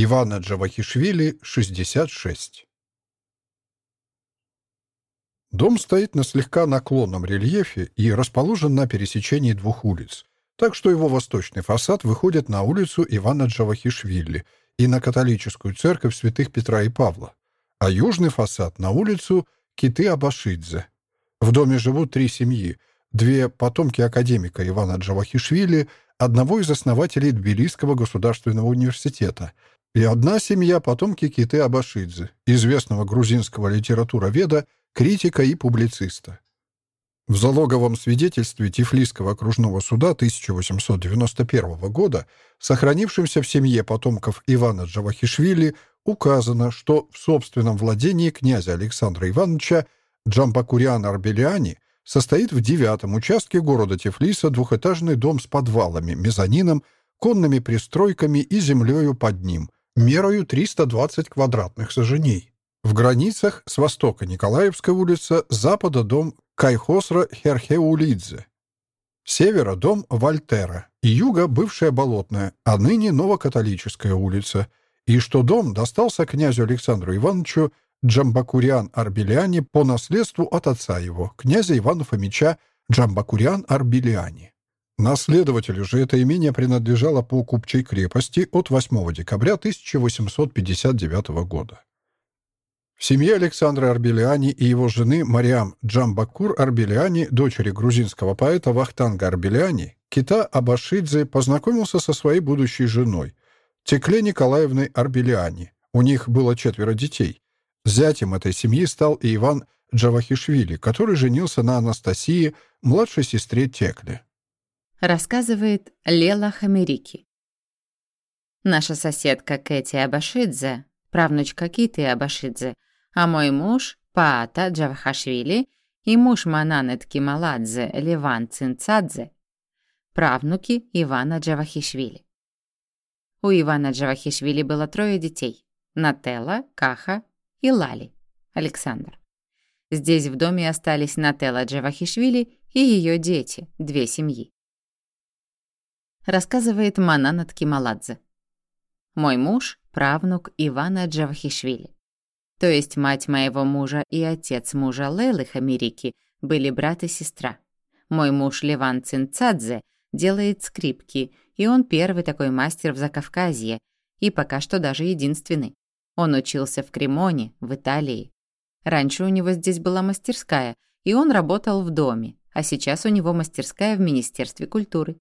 Ивана Джавахишвили, 66. Дом стоит на слегка наклонном рельефе и расположен на пересечении двух улиц, так что его восточный фасад выходит на улицу Ивана Джавахишвили и на католическую церковь святых Петра и Павла, а южный фасад — на улицу Киты-Абашидзе. В доме живут три семьи, две потомки академика Ивана Джавахишвили, одного из основателей Тбилисского государственного университета, и одна семья потомки Киты Абашидзе, известного грузинского литературоведа, критика и публициста. В залоговом свидетельстве Тифлисского окружного суда 1891 года, сохранившемся в семье потомков Ивана Джавахишвили, указано, что в собственном владении князя Александра Ивановича Джамбакуриан Арбелиани состоит в девятом участке города Тифлиса двухэтажный дом с подвалами, мезонином, конными пристройками и землею под ним, мерою 320 квадратных саженей. В границах с востока Николаевская улица, с запада дом Кайхосра Херхеулидзе, с севера дом Вольтера и юга бывшая Болотная, а ныне Новокатолическая улица, и что дом достался князю Александру Ивановичу Джамбакурян Арбеляне по наследству от отца его, князя Ивана Фомича Джамбакурян Арбеляне. Наследователю же это имение принадлежало по купчей крепости от 8 декабря 1859 года. В семье Александра Арбелиани и его жены Мариам Джамбакур Арбелиани, дочери грузинского поэта Вахтанга Арбелиани, Кита Абашидзе познакомился со своей будущей женой, Текле Николаевной Арбелиани. У них было четверо детей. Зятем этой семьи стал и Иван Джавахишвили, который женился на Анастасии, младшей сестре Текле. Рассказывает Лела Хамерики. Наша соседка Кэти Абашидзе, правнучка Киты Абашидзе, а мой муж Паата Джавахашвили и муж Мананет Кималадзе Ливан Цинцадзе, правнуки Ивана Джавахишвили. У Ивана Джавахишвили было трое детей – Нателла, Каха и Лали, Александр. Здесь в доме остались Нателла Джавахишвили и ее дети, две семьи. Рассказывает Мананат Кималадзе. Мой муж – правнук Ивана Джавахишвили. То есть мать моего мужа и отец мужа Лейлы Хамирики были брат и сестра. Мой муж Леван Цинцадзе делает скрипки, и он первый такой мастер в Закавказье, и пока что даже единственный. Он учился в Кремоне, в Италии. Раньше у него здесь была мастерская, и он работал в доме, а сейчас у него мастерская в Министерстве культуры.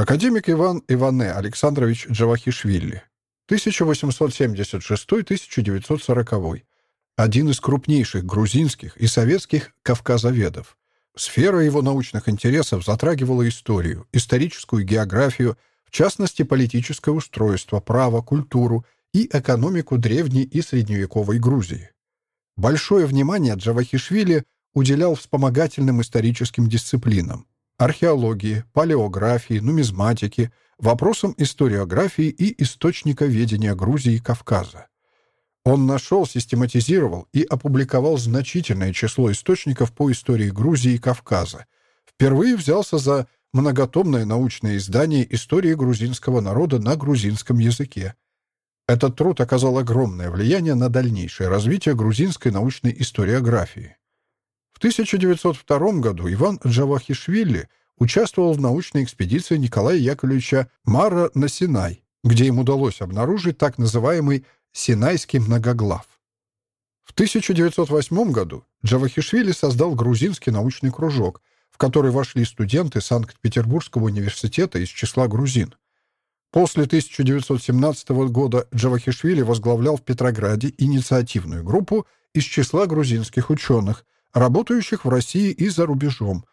Академик Иван Иване Александрович Джавахишвили 1876-1940. Один из крупнейших грузинских и советских кавказоведов. Сфера его научных интересов затрагивала историю, историческую географию, в частности, политическое устройство, право, культуру и экономику древней и средневековой Грузии. Большое внимание Джавахишвили уделял вспомогательным историческим дисциплинам – археологии, палеографии, нумизматики, вопросам историографии и источника ведения Грузии и Кавказа. Он нашел, систематизировал и опубликовал значительное число источников по истории Грузии и Кавказа. Впервые взялся за многотомное научное издание истории грузинского народа на грузинском языке. Этот труд оказал огромное влияние на дальнейшее развитие грузинской научной историографии. В 1902 году Иван Джавахишвили – участвовал в научной экспедиции Николая Яковлевича Мара на Синай, где им удалось обнаружить так называемый Синайский многоглав. В 1908 году Джавахишвили создал грузинский научный кружок, в который вошли студенты Санкт-Петербургского университета из числа грузин. После 1917 года Джавахишвили возглавлял в Петрограде инициативную группу из числа грузинских ученых, работающих в России и за рубежом,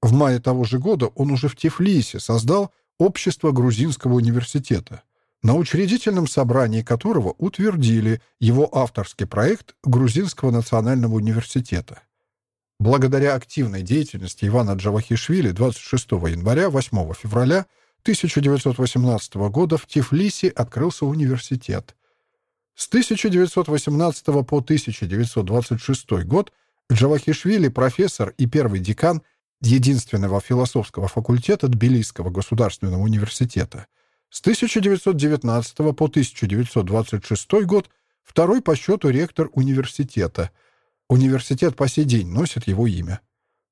в мае того же года он уже в Тифлисе создал Общество Грузинского университета, на учредительном собрании которого утвердили его авторский проект Грузинского национального университета. Благодаря активной деятельности Ивана Джавахишвили 26 января 8 февраля 1918 года в Тифлисе открылся университет. С 1918 по 1926 год Джавахишвили, профессор и первый декан – единственного философского факультета Тбилисского государственного университета, С 1919 по 1926 год второй по счету ректор университета. Университет по сей день носит его имя.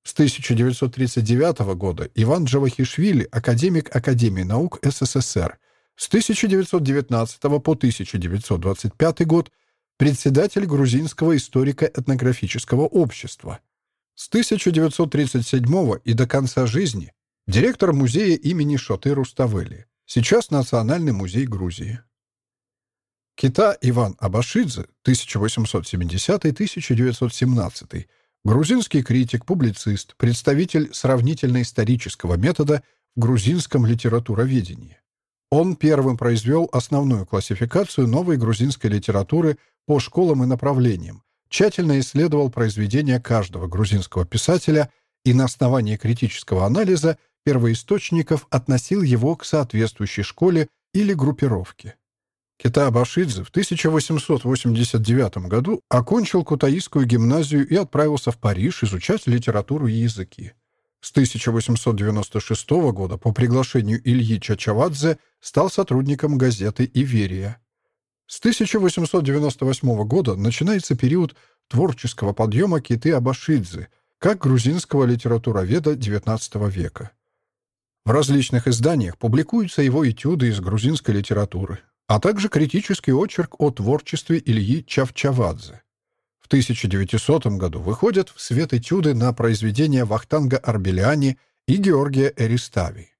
С 1939 года Иван Джавахишвили, академик Академии наук СССР. С 1919 по 1925 год председатель Грузинского историко-этнографического общества. С 1937 и до конца жизни директор музея имени Шоты Руставели, сейчас Национальный музей Грузии. Кита Иван Абашидзе, 1870-1917, Грузинский критик, публицист, представитель сравнительно-исторического метода в грузинском литературоведении. Он первым произвел основную классификацию новой грузинской литературы по школам и направлениям, тщательно исследовал произведения каждого грузинского писателя и на основании критического анализа первоисточников относил его к соответствующей школе или группировке. Кита Абашидзе в 1889 году окончил Кутаисскую гимназию и отправился в Париж изучать литературу и языки. С 1896 года по приглашению Ильи Чачавадзе стал сотрудником газеты «Иверия». С 1898 года начинается период творческого подъема Киты Абашидзе, как грузинского литературоведа XIX века. В различных изданиях публикуются его этюды из грузинской литературы, а также критический очерк о творчестве Ильи Чавчавадзе. В 1900 году выходят в свет этюды на произведения Вахтанга Арбеляни и Георгия Эристави.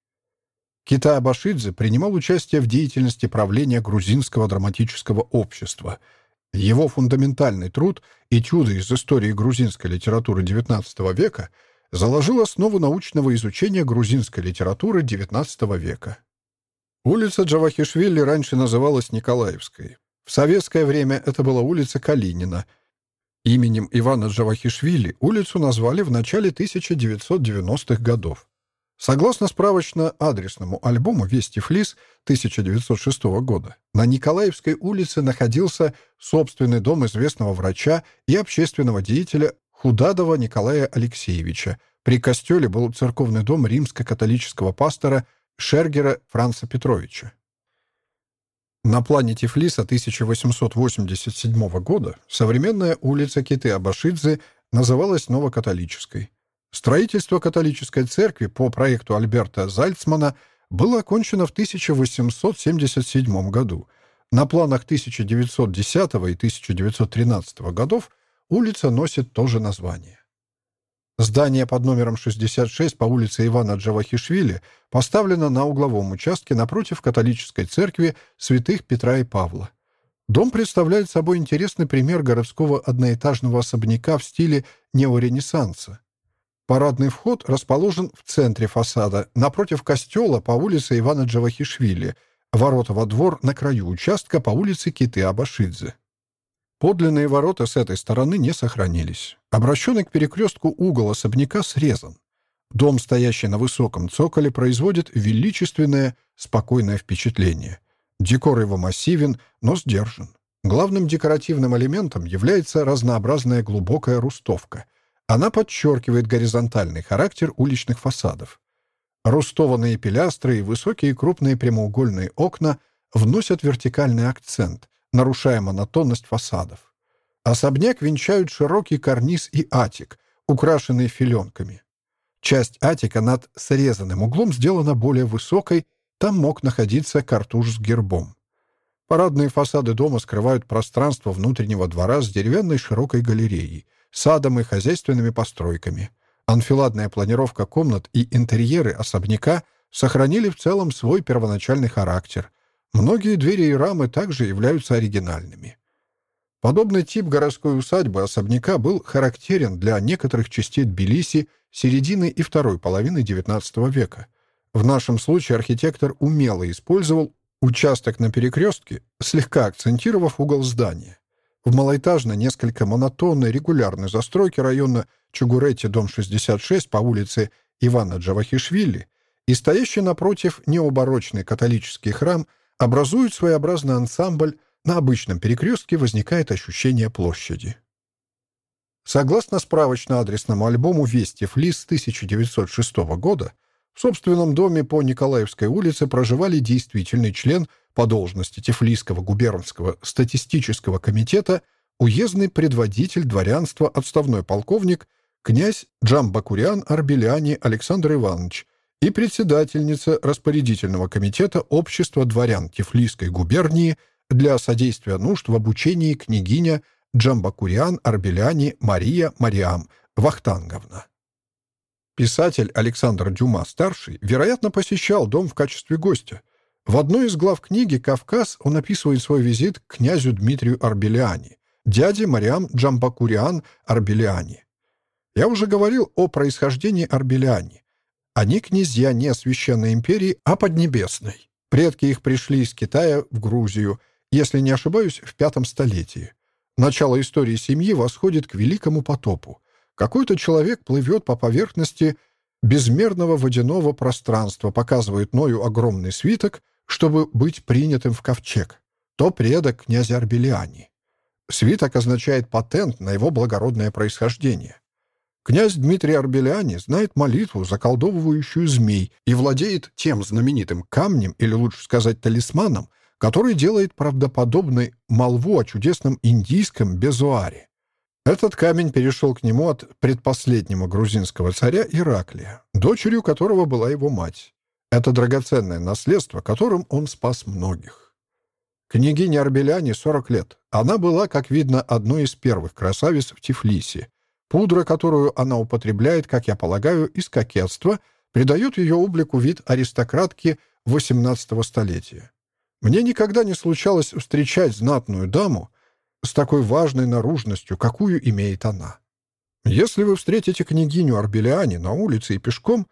Кита Абашидзе принимал участие в деятельности правления грузинского драматического общества. Его фундаментальный труд «Этюды из истории грузинской литературы XIX века» заложил основу научного изучения грузинской литературы XIX века. Улица Джавахишвили раньше называлась Николаевской. В советское время это была улица Калинина. Именем Ивана Джавахишвили улицу назвали в начале 1990-х годов. Согласно справочно-адресному альбому «Вести Флис» 1906 года, на Николаевской улице находился собственный дом известного врача и общественного деятеля Худадова Николая Алексеевича. При костеле был церковный дом римско-католического пастора Шергера Франца Петровича. На плане Тифлиса 1887 года современная улица Киты-Абашидзе называлась Новокатолической. Строительство католической церкви по проекту Альберта Зальцмана было окончено в 1877 году. На планах 1910 и 1913 годов улица носит то же название. Здание под номером 66 по улице Ивана Джавахишвили поставлено на угловом участке напротив католической церкви святых Петра и Павла. Дом представляет собой интересный пример городского одноэтажного особняка в стиле неоренессанса. Парадный вход расположен в центре фасада, напротив костела по улице Ивана Джавахишвили, ворота во двор на краю участка по улице Киты Абашидзе. Подлинные ворота с этой стороны не сохранились. Обращенный к перекрестку угол особняка срезан. Дом, стоящий на высоком цоколе, производит величественное, спокойное впечатление. Декор его массивен, но сдержан. Главным декоративным элементом является разнообразная глубокая рустовка. Она подчеркивает горизонтальный характер уличных фасадов. Рустованные пилястры и высокие крупные прямоугольные окна вносят вертикальный акцент, нарушая монотонность фасадов. Особняк венчают широкий карниз и атик, украшенный филенками. Часть атика над срезанным углом сделана более высокой, там мог находиться картуш с гербом. Парадные фасады дома скрывают пространство внутреннего двора с деревянной широкой галереей, садом и хозяйственными постройками. Анфиладная планировка комнат и интерьеры особняка сохранили в целом свой первоначальный характер, Многие двери и рамы также являются оригинальными. Подобный тип городской усадьбы особняка был характерен для некоторых частей Тбилиси середины и второй половины XIX века. В нашем случае архитектор умело использовал участок на перекрестке, слегка акцентировав угол здания. В малоэтажной, несколько монотонной, регулярной застройке района Чугурети, дом 66 по улице Ивана Джавахишвили и стоящий напротив необорочный католический храм – образуют своеобразный ансамбль, на обычном перекрестке возникает ощущение площади. Согласно справочно-адресному альбому «Вести Флис» 1906 года, В собственном доме по Николаевской улице проживали действительный член по должности Тифлисского губернского статистического комитета, уездный предводитель дворянства, отставной полковник, князь Джамбакурян Арбеляни Александр Иванович и председательница распорядительного комитета общества дворян Тифлисской губернии для содействия нужд в обучении княгиня Джамбакурян Арбеляни Мария Мариам Вахтанговна. Писатель Александр Дюма-старший, вероятно, посещал дом в качестве гостя. В одной из глав книги «Кавказ» он описывает свой визит к князю Дмитрию Арбеляни, дяде Мариам Джамбакуриан Арбеляни. Я уже говорил о происхождении Арбеляни. Они князья не Священной империи, а Поднебесной. Предки их пришли из Китая в Грузию, если не ошибаюсь, в пятом столетии. Начало истории семьи восходит к Великому потопу. Какой-то человек плывет по поверхности безмерного водяного пространства, показывает Ною огромный свиток, чтобы быть принятым в ковчег. То предок князя Арбелиани. Свиток означает патент на его благородное происхождение. Князь Дмитрий Арбеляни знает молитву, заколдовывающую змей, и владеет тем знаменитым камнем, или лучше сказать талисманом, который делает правдоподобной молву о чудесном индийском безуаре. Этот камень перешел к нему от предпоследнего грузинского царя Ираклия, дочерью которого была его мать. Это драгоценное наследство, которым он спас многих. Княгине Арбеляне 40 лет. Она была, как видно, одной из первых красавиц в Тифлисе. Пудра, которую она употребляет, как я полагаю, из кокетства, придает ее облику вид аристократки XVIII столетия. Мне никогда не случалось встречать знатную даму, с такой важной наружностью, какую имеет она. Если вы встретите княгиню Арбелиани на улице и пешком,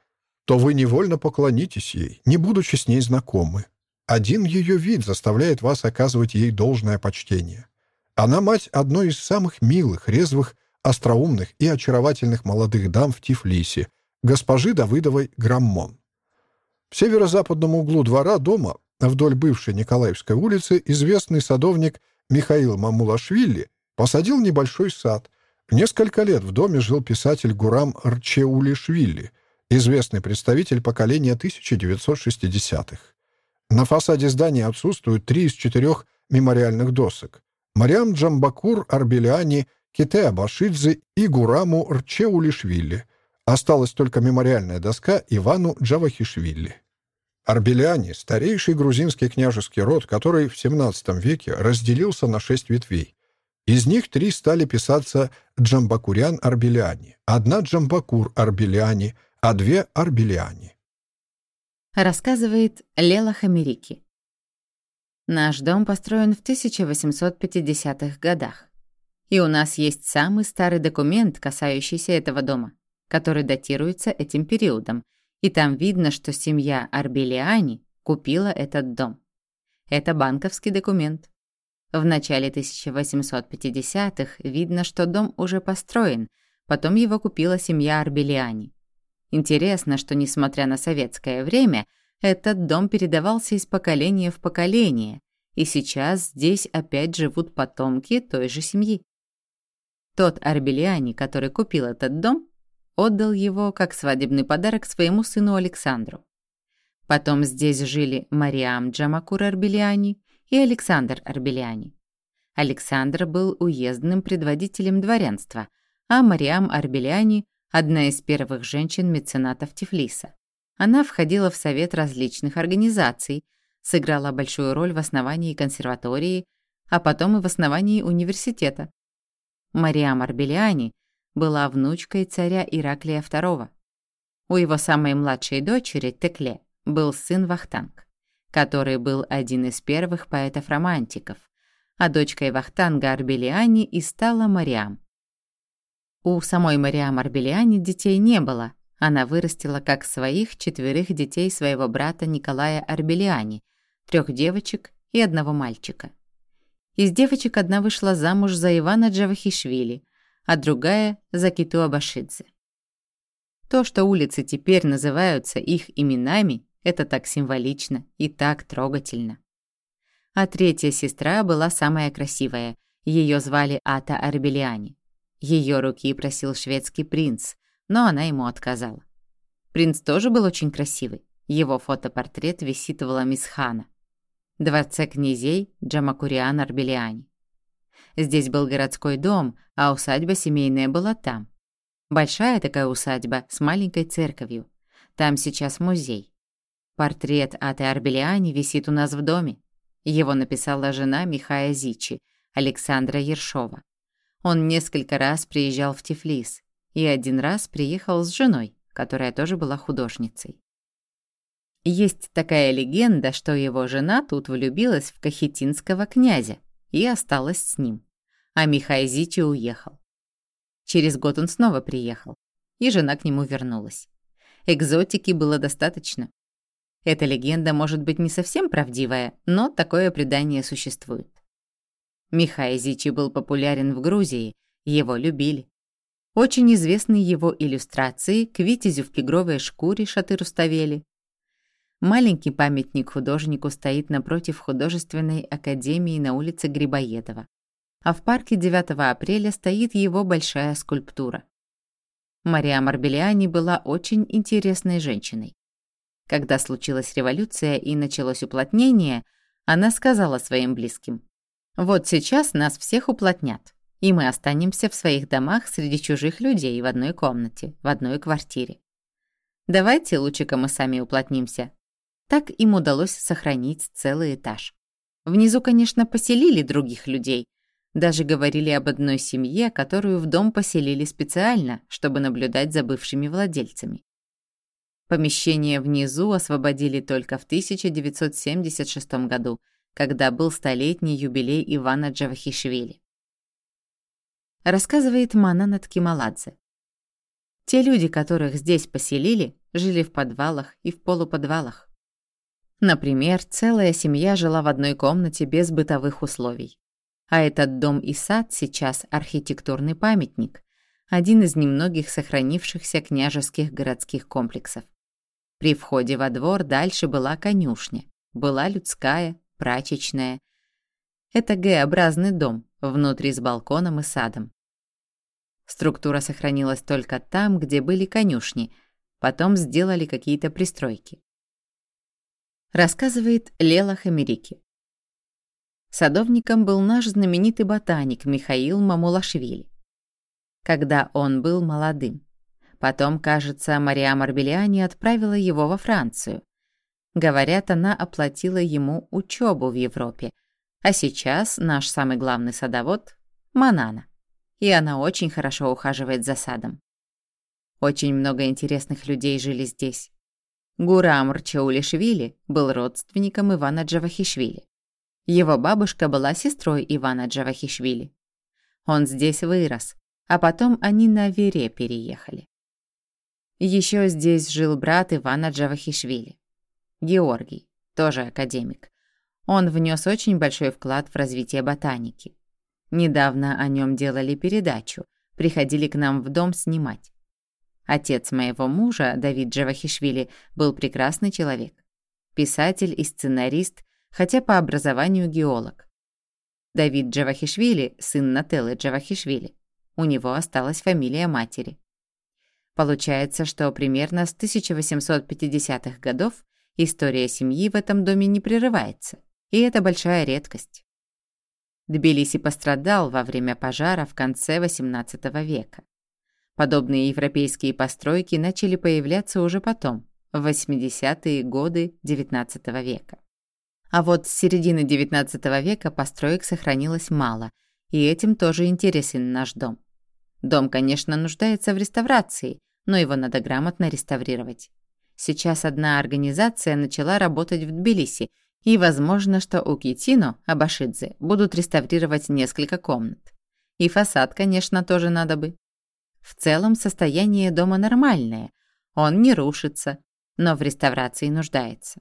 то вы невольно поклонитесь ей, не будучи с ней знакомы. Один ее вид заставляет вас оказывать ей должное почтение. Она мать одной из самых милых, резвых, остроумных и очаровательных молодых дам в Тифлисе, госпожи Давыдовой Граммон. В северо-западном углу двора дома, вдоль бывшей Николаевской улицы, известный садовник – Михаил Мамулашвили посадил небольшой сад. Несколько лет в доме жил писатель Гурам Рчеулишвили, известный представитель поколения 1960-х. На фасаде здания отсутствуют три из четырех мемориальных досок. Мариам Джамбакур Арбеляни, Ките Абашидзе и Гураму Рчеулишвили. Осталась только мемориальная доска Ивану Джавахишвили. Арбеляне — старейший грузинский княжеский род, который в XVII веке разделился на шесть ветвей. Из них три стали писаться Джамбакурян Арбеляне, одна Джамбакур Арбеляне, а две Арбеляне. Рассказывает Лела Хамерики. Наш дом построен в 1850-х годах. И у нас есть самый старый документ, касающийся этого дома, который датируется этим периодом, и там видно, что семья Арбелиани купила этот дом. Это банковский документ. В начале 1850-х видно, что дом уже построен, потом его купила семья Арбелиани. Интересно, что, несмотря на советское время, этот дом передавался из поколения в поколение, и сейчас здесь опять живут потомки той же семьи. Тот Арбелиани, который купил этот дом, отдал его как свадебный подарок своему сыну Александру. Потом здесь жили Мариам Джамакур Арбелиани и Александр Арбелиани. Александр был уездным предводителем дворянства, а Мариам Арбелиани – одна из первых женщин-меценатов Тифлиса. Она входила в совет различных организаций, сыграла большую роль в основании консерватории, а потом и в основании университета. Мариам Арбелиани – была внучкой царя Ираклия II. У его самой младшей дочери, Текле, был сын Вахтанг, который был один из первых поэтов-романтиков, а дочкой Вахтанга Арбелиани и стала Мариам. У самой Мариам Арбелиани детей не было, она вырастила как своих четверых детей своего брата Николая Арбелиани, трех девочек и одного мальчика. Из девочек одна вышла замуж за Ивана Джавахишвили – а другая — за Киту Абашидзе. То, что улицы теперь называются их именами, это так символично и так трогательно. А третья сестра была самая красивая. Ее звали Ата Арбелиани. Ее руки просил шведский принц, но она ему отказала. Принц тоже был очень красивый. Его фотопортрет висит в Ламисхана, дворце князей Джамакуриан Арбелиани. Здесь был городской дом, а усадьба семейная была там. Большая такая усадьба с маленькой церковью. Там сейчас музей. Портрет Аты Арбелиани висит у нас в доме. Его написала жена Михая Зичи, Александра Ершова. Он несколько раз приезжал в Тифлис и один раз приехал с женой, которая тоже была художницей. Есть такая легенда, что его жена тут влюбилась в кахетинского князя и осталась с ним, а Михай Зичи уехал. Через год он снова приехал, и жена к нему вернулась. Экзотики было достаточно. Эта легенда может быть не совсем правдивая, но такое предание существует. Михай Зичи был популярен в Грузии, его любили. Очень известны его иллюстрации к витязю в тигровой шкуре Шатыру-Ставели. Маленький памятник художнику стоит напротив художественной академии на улице Грибоедова. А в парке 9 апреля стоит его большая скульптура. Мария Марбелиани была очень интересной женщиной. Когда случилась революция и началось уплотнение, она сказала своим близким, «Вот сейчас нас всех уплотнят, и мы останемся в своих домах среди чужих людей в одной комнате, в одной квартире. Давайте лучше-ка мы сами уплотнимся». Так им удалось сохранить целый этаж. Внизу, конечно, поселили других людей, даже говорили об одной семье, которую в дом поселили специально, чтобы наблюдать за бывшими владельцами. Помещение внизу освободили только в 1976 году, когда был столетний юбилей Ивана Джавахишвили. Рассказывает Мананат Кималадзе. Те люди, которых здесь поселили, жили в подвалах и в полуподвалах. Например, целая семья жила в одной комнате без бытовых условий. А этот дом и сад сейчас архитектурный памятник, один из немногих сохранившихся княжеских городских комплексов. При входе во двор дальше была конюшня, была людская, прачечная. Это Г-образный дом, внутри с балконом и садом. Структура сохранилась только там, где были конюшни, потом сделали какие-то пристройки. Рассказывает Лела Хамерики. Садовником был наш знаменитый ботаник Михаил Мамулашвили. Когда он был молодым. Потом, кажется, Мария Марбелиани отправила его во Францию. Говорят, она оплатила ему учебу в Европе. А сейчас наш самый главный садовод — Манана. И она очень хорошо ухаживает за садом. Очень много интересных людей жили здесь. Гурам Рчаулишвили был родственником Ивана Джавахишвили. Его бабушка была сестрой Ивана Джавахишвили. Он здесь вырос, а потом они на Вере переехали. Еще здесь жил брат Ивана Джавахишвили. Георгий, тоже академик. Он внес очень большой вклад в развитие ботаники. Недавно о нем делали передачу, приходили к нам в дом снимать. Отец моего мужа, Давид Джавахишвили, был прекрасный человек. Писатель и сценарист, хотя по образованию геолог. Давид Джавахишвили, сын Нателлы Джавахишвили. У него осталась фамилия матери. Получается, что примерно с 1850-х годов история семьи в этом доме не прерывается, и это большая редкость. Тбилиси пострадал во время пожара в конце XVIII века. Подобные европейские постройки начали появляться уже потом, в 80-е годы XIX века. А вот с середины XIX века построек сохранилось мало, и этим тоже интересен наш дом. Дом, конечно, нуждается в реставрации, но его надо грамотно реставрировать. Сейчас одна организация начала работать в Тбилиси, и возможно, что у Китино, Абашидзе, будут реставрировать несколько комнат. И фасад, конечно, тоже надо бы. В целом состояние дома нормальное, он не рушится, но в реставрации нуждается.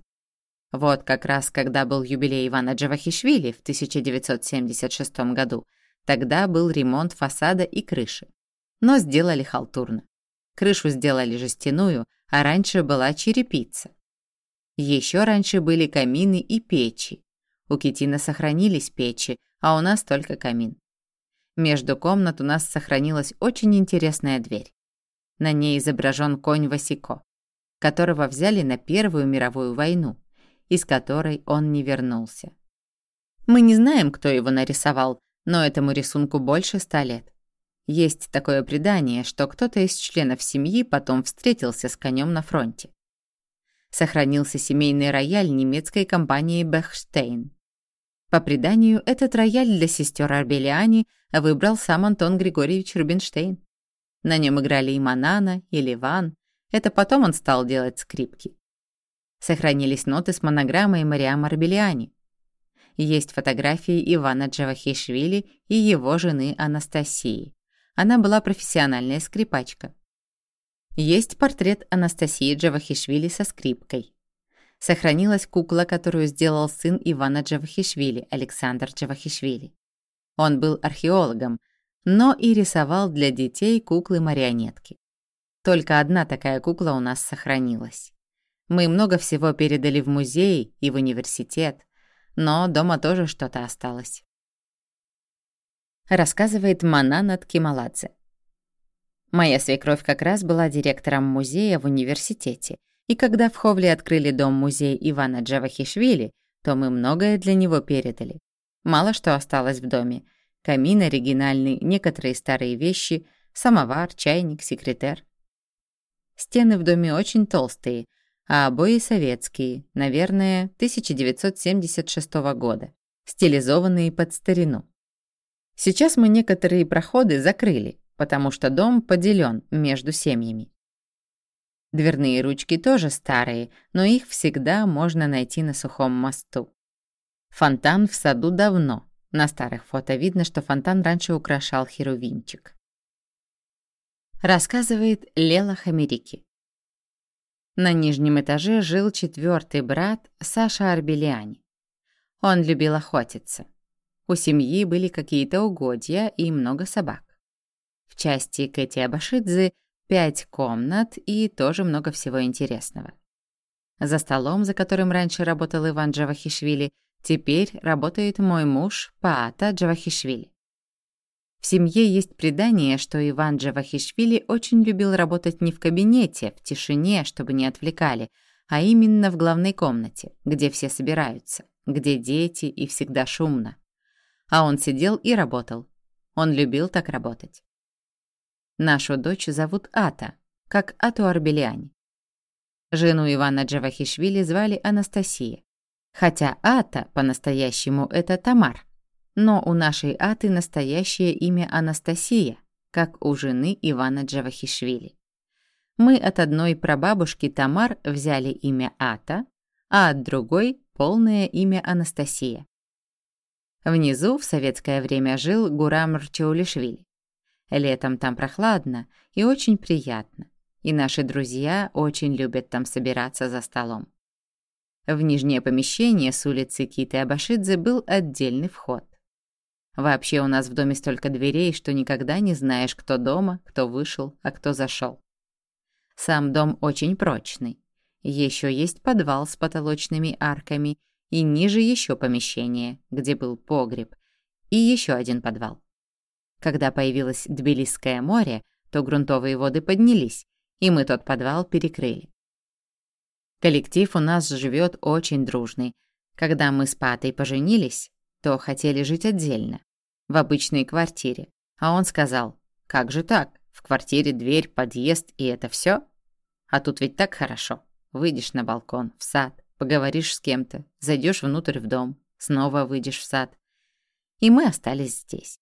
Вот как раз когда был юбилей Ивана Джавахишвили в 1976 году, тогда был ремонт фасада и крыши. Но сделали халтурно. Крышу сделали жестяную, а раньше была черепица. Еще раньше были камины и печи. У Китина сохранились печи, а у нас только камин. Между комнат у нас сохранилась очень интересная дверь. На ней изображен конь Васико. которого взяли на Первую мировую войну, из которой он не вернулся. Мы не знаем, кто его нарисовал, но этому рисунку больше ста лет. Есть такое предание, что кто-то из членов семьи потом встретился с конем на фронте. Сохранился семейный рояль немецкой компании Бехштейн. По преданию, этот рояль для сестер Арбелиани выбрал сам Антон Григорьевич Рубинштейн. На нем играли и Манана, и Ливан. Это потом он стал делать скрипки. Сохранились ноты с монограммой Мариам Арбелиани. Есть фотографии Ивана Джавахишвили и его жены Анастасии. Она была профессиональная скрипачка. Есть портрет Анастасии Джавахишвили со скрипкой. Сохранилась кукла, которую сделал сын Ивана Джавахишвили, Александр Джавахишвили. Он был археологом, но и рисовал для детей куклы-марионетки. Только одна такая кукла у нас сохранилась. Мы много всего передали в музей и в университет, но дома тоже что-то осталось рассказывает Мананат Кималадзе. Моя свекровь как раз была директором музея в университете, и когда в Ховле открыли дом-музей Ивана Джавахишвили, то мы многое для него передали. Мало что осталось в доме. Камин оригинальный, некоторые старые вещи, самовар, чайник, секретер. Стены в доме очень толстые, а обои советские, наверное, 1976 года, стилизованные под старину. Сейчас мы некоторые проходы закрыли, потому что дом поделен между семьями. Дверные ручки тоже старые, но их всегда можно найти на сухом мосту. Фонтан в саду давно. На старых фото видно, что фонтан раньше украшал херувимчик. Рассказывает Лела Хамерики. На нижнем этаже жил четвертый брат Саша Арбелиани. Он любил охотиться. У семьи были какие-то угодья и много собак. В части Кэти Абашидзе пять комнат и тоже много всего интересного. За столом, за которым раньше работал Иван Джавахишвили, теперь работает мой муж Паата Джавахишвили. В семье есть предание, что Иван Джавахишвили очень любил работать не в кабинете, в тишине, чтобы не отвлекали, а именно в главной комнате, где все собираются, где дети и всегда шумно а он сидел и работал. Он любил так работать. Нашу дочь зовут Ата, как Ату Арбелиани. Жену Ивана Джавахишвили звали Анастасия. Хотя Ата по-настоящему это Тамар. Но у нашей Аты настоящее имя Анастасия, как у жены Ивана Джавахишвили. Мы от одной прабабушки Тамар взяли имя Ата, а от другой — полное имя Анастасия. Внизу в советское время жил Гурам Рчаулишвили. Летом там прохладно и очень приятно, и наши друзья очень любят там собираться за столом. В нижнее помещение с улицы Киты Абашидзе был отдельный вход. Вообще у нас в доме столько дверей, что никогда не знаешь, кто дома, кто вышел, а кто зашел. Сам дом очень прочный. Еще есть подвал с потолочными арками и ниже еще помещение, где был погреб, и еще один подвал. Когда появилось Тбилисское море, то грунтовые воды поднялись, и мы тот подвал перекрыли. Коллектив у нас живет очень дружный. Когда мы с Патой поженились, то хотели жить отдельно, в обычной квартире. А он сказал, как же так, в квартире дверь, подъезд и это все? А тут ведь так хорошо. Выйдешь на балкон, в сад, поговоришь с кем-то, зайдешь внутрь в дом, снова выйдешь в сад. И мы остались здесь.